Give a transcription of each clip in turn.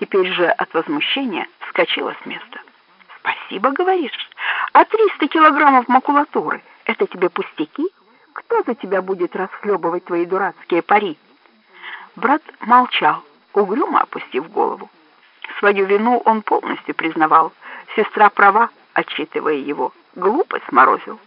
Теперь же от возмущения вскочила с места. «Спасибо, говоришь? А 300 килограммов макулатуры — это тебе пустяки? Кто за тебя будет расхлебывать твои дурацкие пари?» Брат молчал, угрюмо опустив голову. Свою вину он полностью признавал. Сестра права, отчитывая его. Глупость сморозил.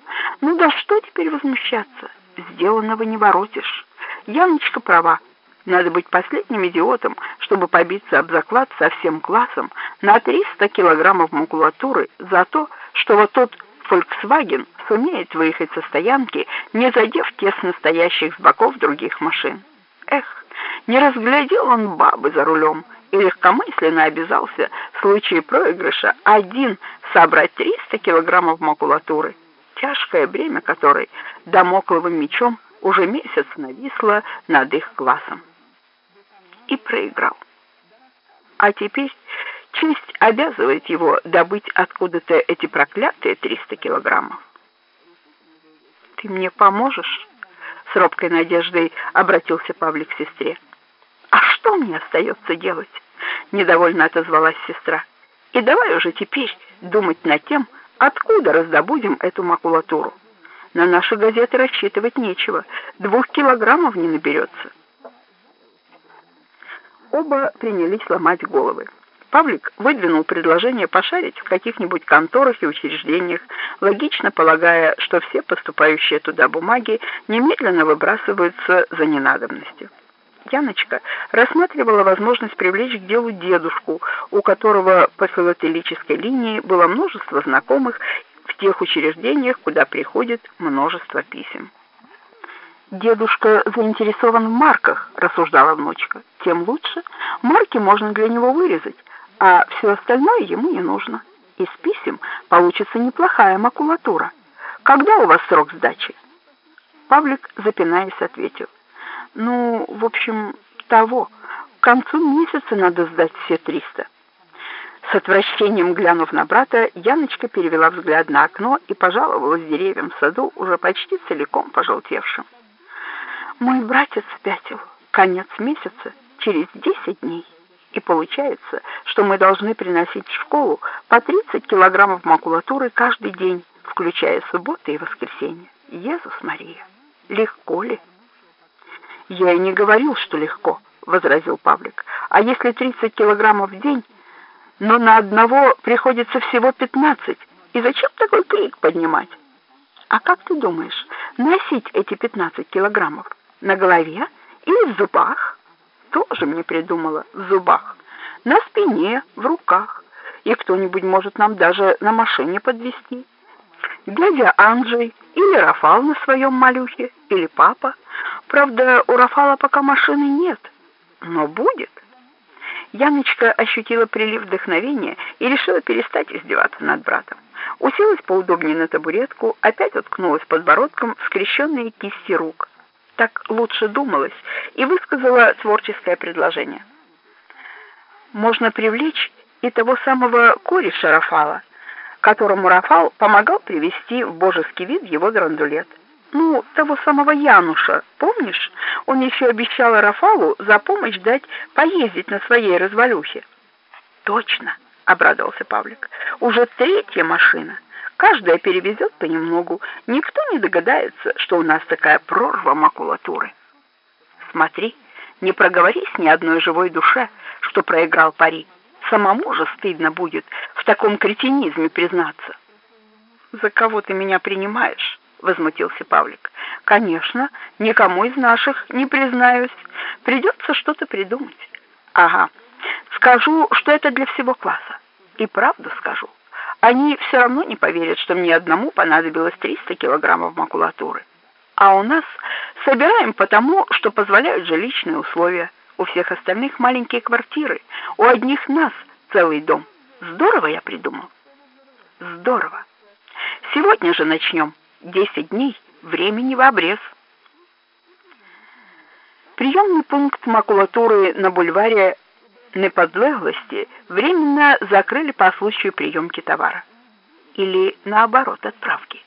Ну да что теперь возмущаться? Сделанного не воротишь. Яночка права. Надо быть последним идиотом, чтобы побиться об заклад со всем классом на 300 килограммов макулатуры за то, что вот тот Volkswagen сумеет выехать со стоянки, не задев тесно стоящих с боков других машин. Эх, не разглядел он бабы за рулем и легкомысленно обязался в случае проигрыша один собрать 300 килограммов макулатуры, тяжкое бремя которой домокловым мечом уже месяц нависло над их классом и проиграл. А теперь честь обязывает его добыть откуда-то эти проклятые 300 килограммов. «Ты мне поможешь?» — с робкой надеждой обратился Павлик к сестре. «А что мне остается делать?» — недовольно отозвалась сестра. «И давай уже теперь думать над тем, откуда раздобудем эту макулатуру. На наши газеты рассчитывать нечего, двух килограммов не наберется». Оба принялись ломать головы. Павлик выдвинул предложение пошарить в каких-нибудь конторах и учреждениях, логично полагая, что все поступающие туда бумаги немедленно выбрасываются за ненадобностью. Яночка рассматривала возможность привлечь к делу дедушку, у которого по филателической линии было множество знакомых в тех учреждениях, куда приходит множество писем. «Дедушка заинтересован в марках», — рассуждала внучка. «Тем лучше. Марки можно для него вырезать, а все остальное ему не нужно. Из писем получится неплохая макулатура. Когда у вас срок сдачи?» Павлик, запинаясь, ответил. «Ну, в общем, того. К концу месяца надо сдать все триста». С отвращением глянув на брата, Яночка перевела взгляд на окно и пожаловалась деревьям в саду, уже почти целиком пожелтевшим. Мой братец спятил. Конец месяца, через десять дней. И получается, что мы должны приносить в школу по 30 килограммов макулатуры каждый день, включая субботы и воскресенье. Иисус Мария, легко ли? Я и не говорил, что легко, возразил Павлик. А если 30 килограммов в день, но на одного приходится всего 15, и зачем такой крик поднимать? А как ты думаешь, носить эти 15 килограммов? На голове или в зубах? Тоже мне придумала, в зубах. На спине, в руках. И кто-нибудь может нам даже на машине подвезти. Дядя Анджей или Рафал на своем малюхе, или папа. Правда, у Рафала пока машины нет, но будет. Яночка ощутила прилив вдохновения и решила перестать издеваться над братом. Уселась поудобнее на табуретку, опять уткнулась подбородком в скрещенные кисти рук так лучше думалось, и высказала творческое предложение. Можно привлечь и того самого кореша Рафала, которому Рафал помогал привести в божеский вид его драндулет. Ну, того самого Януша, помнишь? Он еще обещал Рафалу за помощь дать поездить на своей развалюхе. Точно, обрадовался Павлик. Уже третья машина. Каждая перевезет понемногу. Никто не догадается, что у нас такая прорва макулатуры. Смотри, не проговорись ни одной живой душе, что проиграл пари. Самому же стыдно будет в таком кретинизме признаться. «За кого ты меня принимаешь?» — возмутился Павлик. «Конечно, никому из наших не признаюсь. Придется что-то придумать». «Ага, скажу, что это для всего класса. И правду скажу». Они все равно не поверят, что мне одному понадобилось 300 килограммов макулатуры. А у нас собираем потому, что позволяют жилищные условия. У всех остальных маленькие квартиры, у одних нас целый дом. Здорово я придумал. Здорово. Сегодня же начнем. 10 дней, времени в обрез. Приемный пункт макулатуры на бульваре неподлеглости временно закрыли по случаю приемки товара. Или наоборот, отправки.